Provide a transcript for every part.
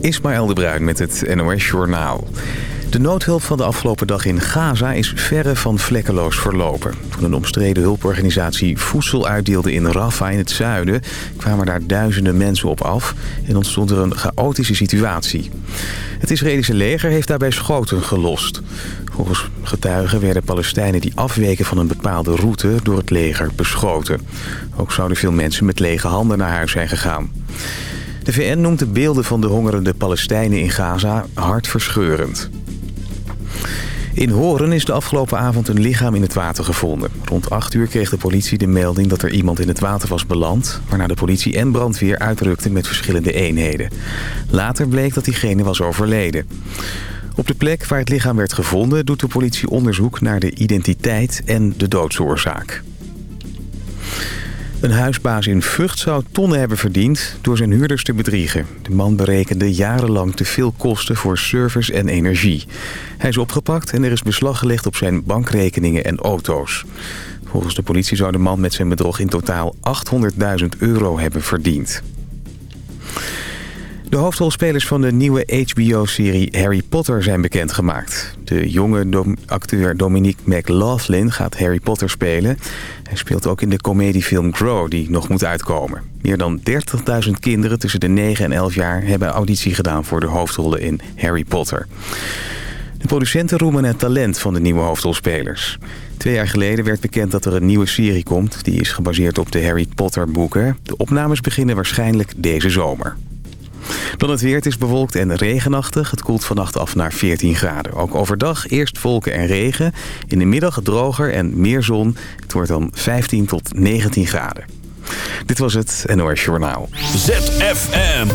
Ismaël de Bruin met het NOS Journaal. De noodhulp van de afgelopen dag in Gaza is verre van vlekkeloos verlopen. Toen een omstreden hulporganisatie voedsel uitdeelde in Rafah in het zuiden... kwamen daar duizenden mensen op af en ontstond er een chaotische situatie. Het Israëlische leger heeft daarbij schoten gelost. Volgens getuigen werden Palestijnen die afweken van een bepaalde route door het leger beschoten. Ook zouden veel mensen met lege handen naar huis zijn gegaan. De VN noemt de beelden van de hongerende Palestijnen in Gaza hartverscheurend. In Horen is de afgelopen avond een lichaam in het water gevonden. Rond 8 uur kreeg de politie de melding dat er iemand in het water was beland... waarna de politie en brandweer uitrukten met verschillende eenheden. Later bleek dat diegene was overleden. Op de plek waar het lichaam werd gevonden doet de politie onderzoek naar de identiteit en de doodsoorzaak. Een huisbaas in Vught zou tonnen hebben verdiend door zijn huurders te bedriegen. De man berekende jarenlang te veel kosten voor service en energie. Hij is opgepakt en er is beslag gelegd op zijn bankrekeningen en auto's. Volgens de politie zou de man met zijn bedrog in totaal 800.000 euro hebben verdiend. De hoofdrolspelers van de nieuwe HBO-serie Harry Potter zijn bekendgemaakt. De jonge acteur Dominique McLaughlin gaat Harry Potter spelen. Hij speelt ook in de comediefilm Grow, die nog moet uitkomen. Meer dan 30.000 kinderen tussen de 9 en 11 jaar hebben auditie gedaan voor de hoofdrollen in Harry Potter. De producenten roemen het talent van de nieuwe hoofdrolspelers. Twee jaar geleden werd bekend dat er een nieuwe serie komt. Die is gebaseerd op de Harry Potter boeken. De opnames beginnen waarschijnlijk deze zomer. Dan het weer. Het is bewolkt en regenachtig. Het koelt vannacht af naar 14 graden. Ook overdag eerst wolken en regen. In de middag droger en meer zon. Het wordt dan 15 tot 19 graden. Dit was het NOS Journaal. ZFM.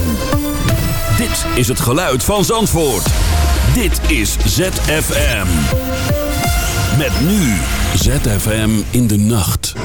Dit is het geluid van Zandvoort. Dit is ZFM. Met nu ZFM in de nacht.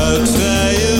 uit vrije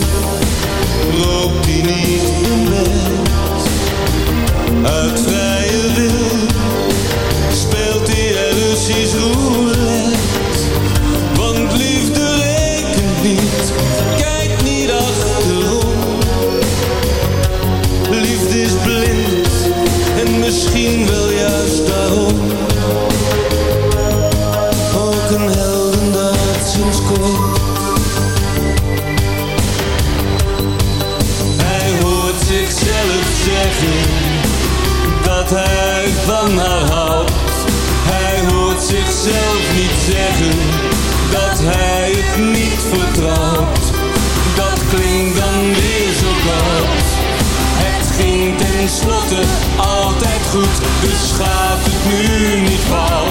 uit altijd goed, dus gaat het nu niet fout.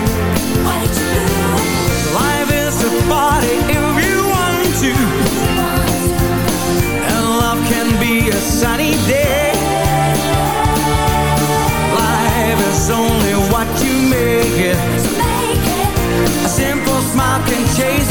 days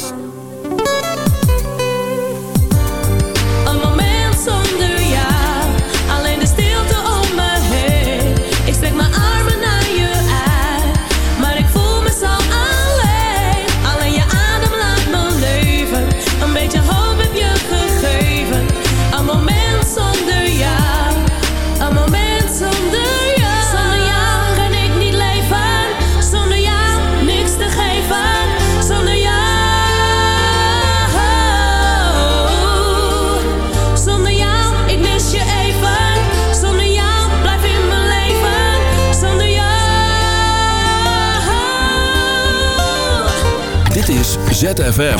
ZFM.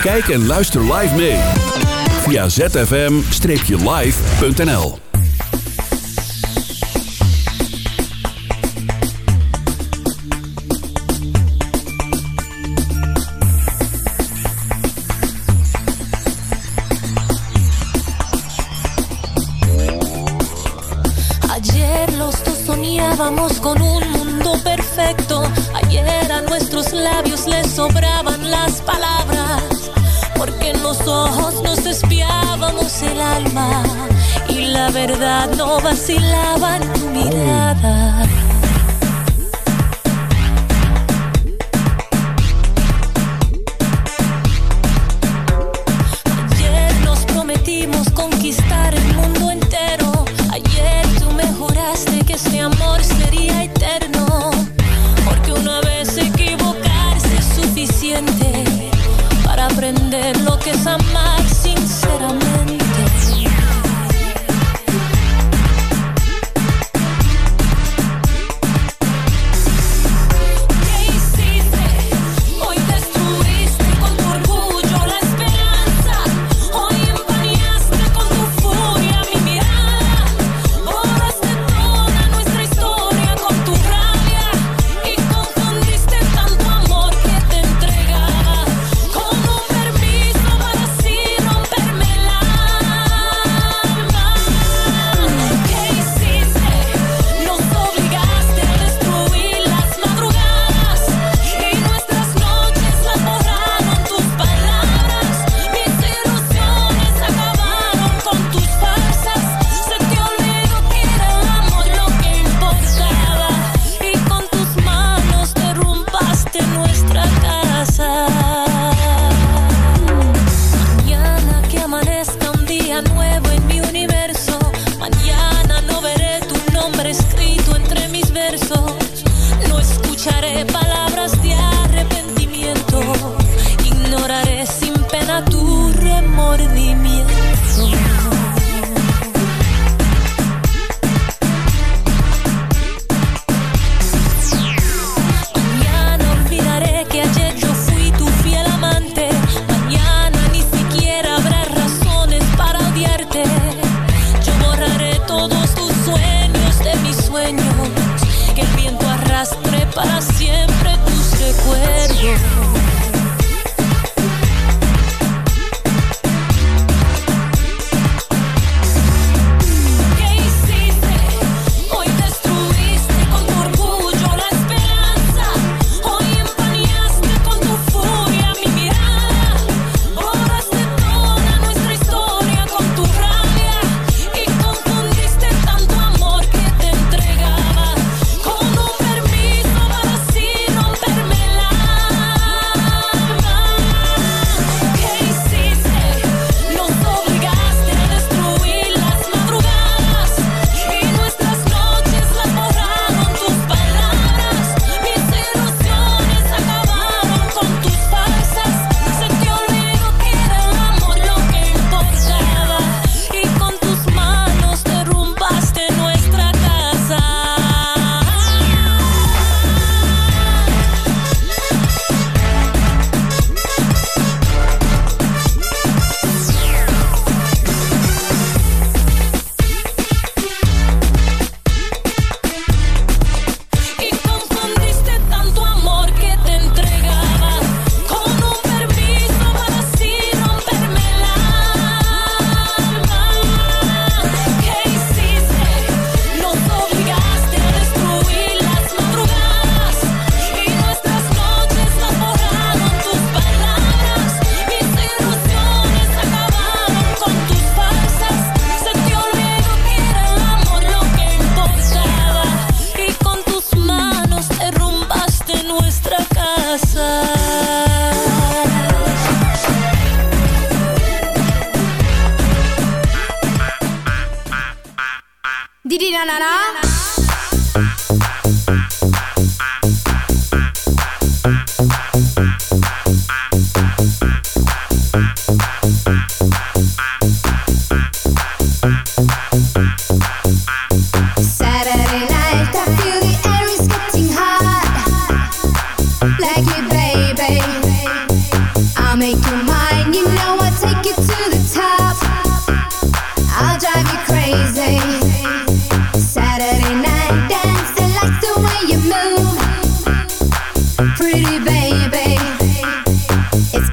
Kijk en luister live mee. Via zfm-live.nl Ayer los dos soñábamos con un mundo perfecto. A nuestros labios les sobraban las palabras, porque en los ojos nos espiábamos el alma y la verdad no vacilaba en tu mirada.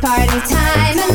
Party time.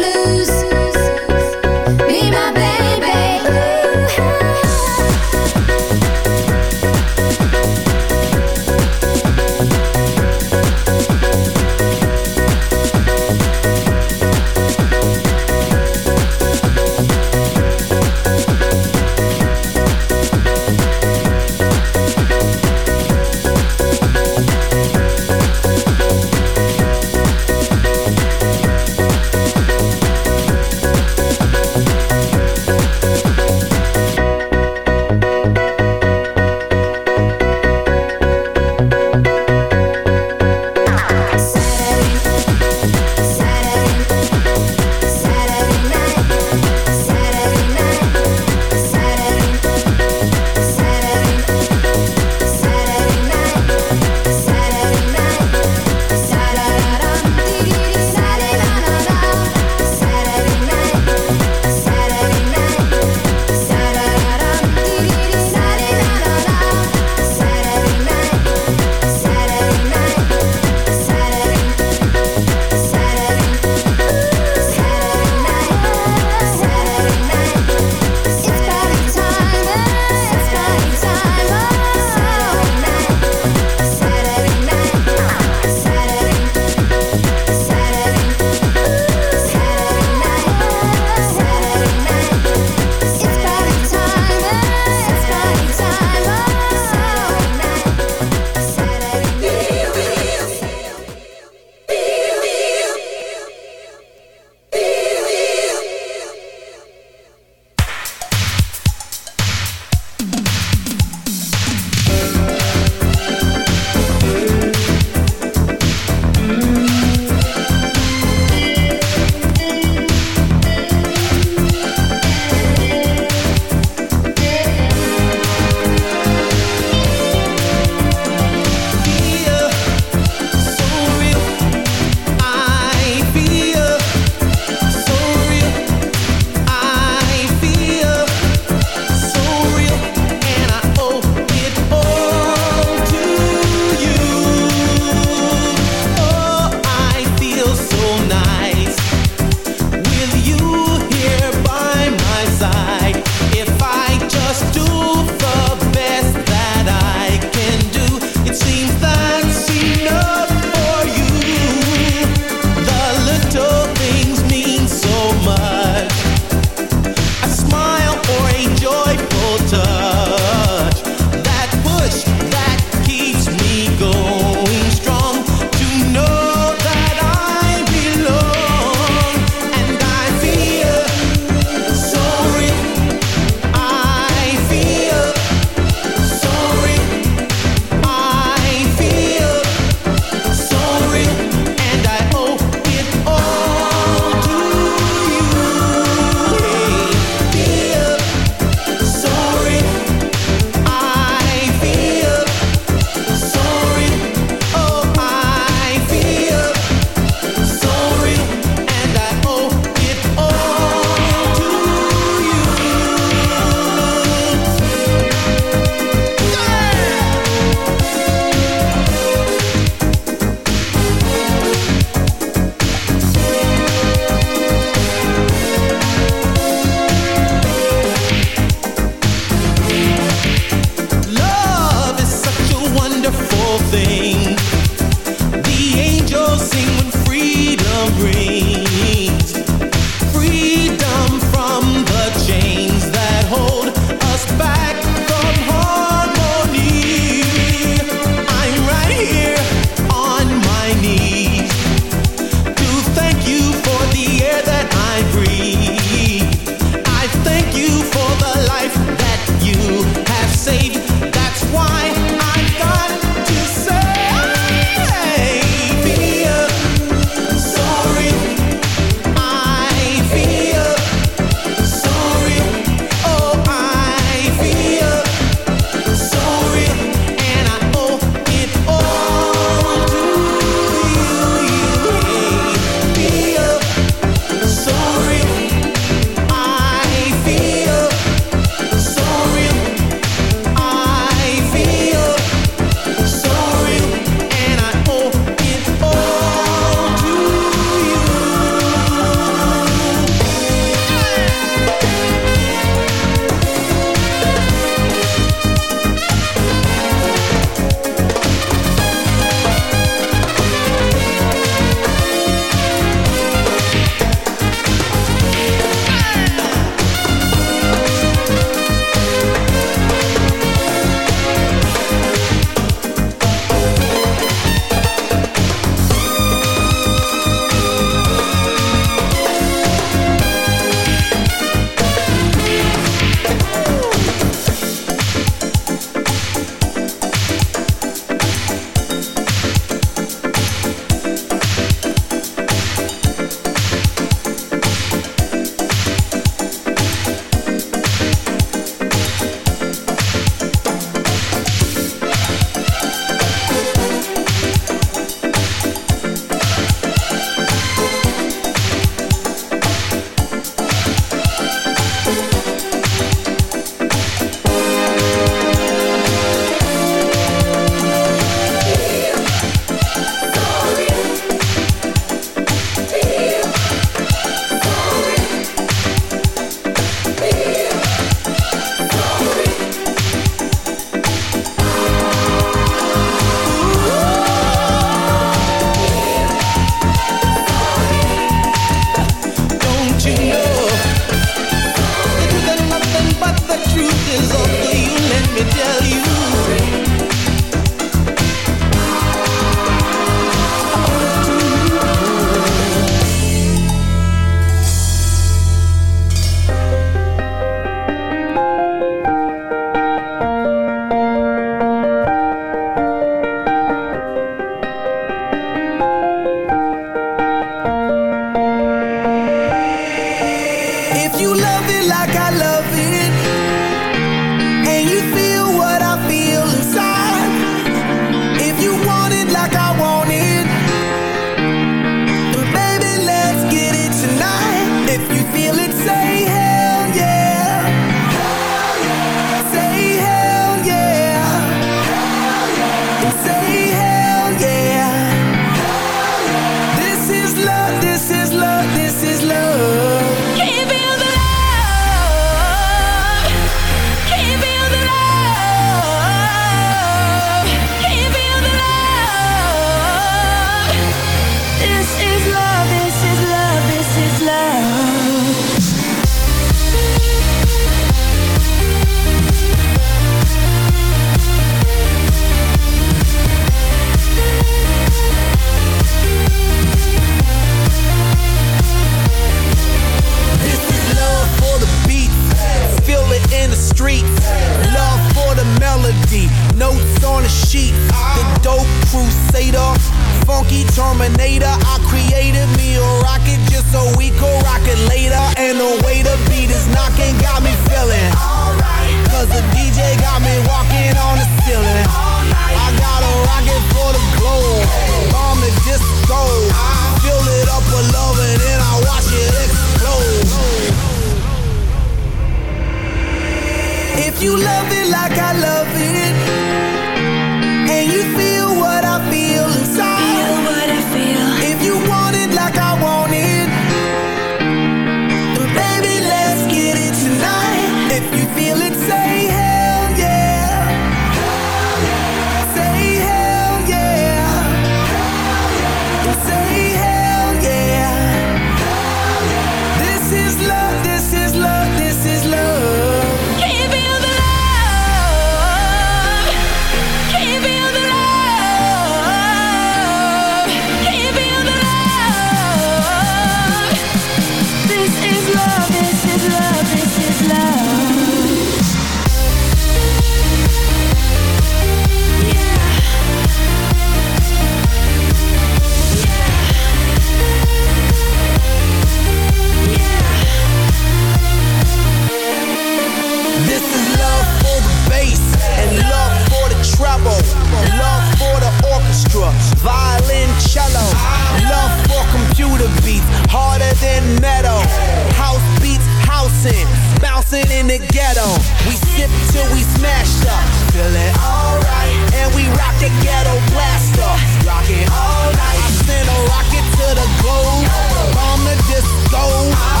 the ghetto. We sip till we smashed up. feel it alright. And we rock the ghetto blaster. Rock it all night. I send a rocket to the globe. bomb the disco.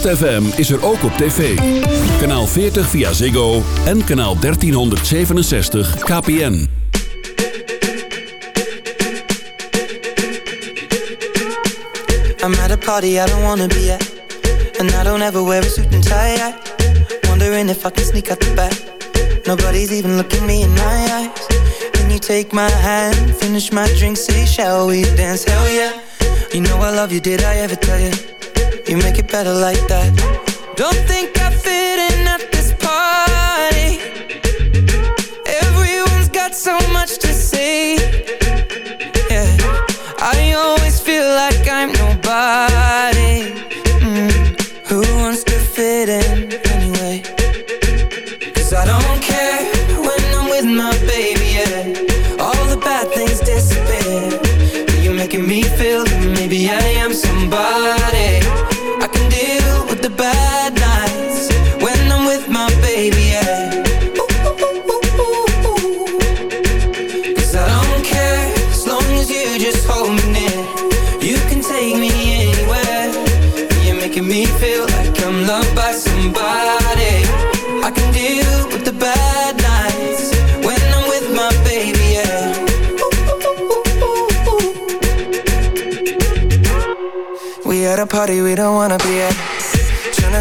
ZFM is er ook op tv. Kanaal 40 via Ziggo en kanaal 1367 KPN. I'm at a party I don't wanna be at And I don't ever wear a suit and tie Wondering if I can sneak out the back Nobody's even looking me in my eyes Can you take my hand, finish my drink, say shall we dance? Hell yeah You know I love you, did I ever tell you? You make it better like that. Don't think I fit in at this party. Everyone's got so much to say. Yeah. I always feel like I'm nobody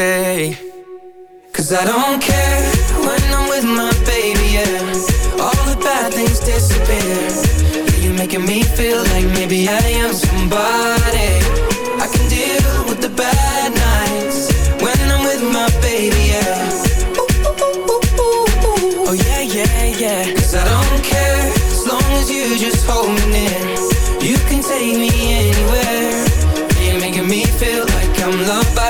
Cause I don't care when I'm with my baby, yeah. All the bad things disappear. Yeah, you're making me feel like maybe I am somebody. I can deal with the bad nights When I'm with my baby, yeah. Oh yeah, yeah, yeah. Cause I don't care as long as you just hold me near. You can take me anywhere. You're making me feel like I'm loved by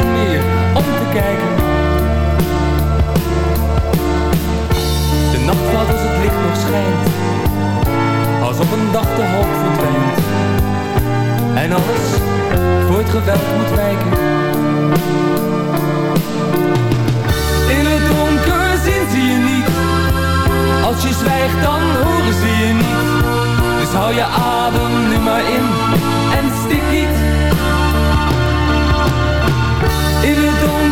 om te kijken. De nacht valt als het licht nog schijnt, als op een dag de hoop verdwijnt. En alles voor het geweld moet wijken. In het donker zien je niet, als je zwijgt dan horen zie je niet. Dus hou je adem nu maar in en stik niet.